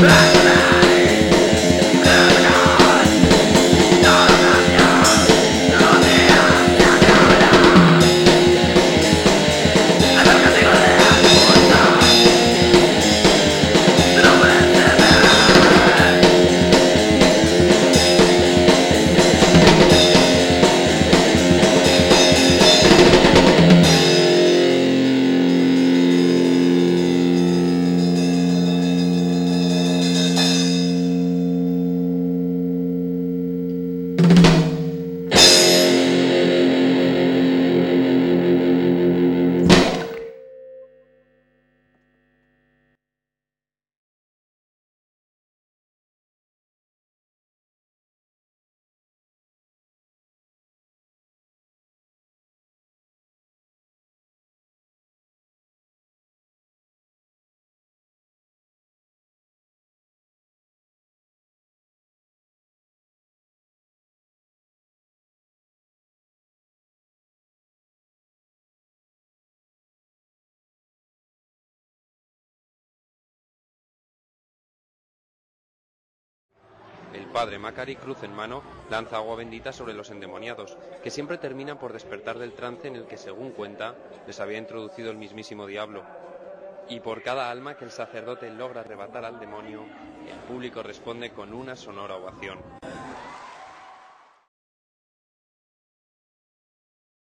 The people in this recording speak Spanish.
Back. Padre Macari, cruz en mano, lanza agua bendita sobre los endemoniados, que siempre terminan por despertar del trance en el que, según cuenta, les había introducido el mismísimo diablo. Y por cada alma que el sacerdote logra arrebatar al demonio, el público responde con una sonora ovación.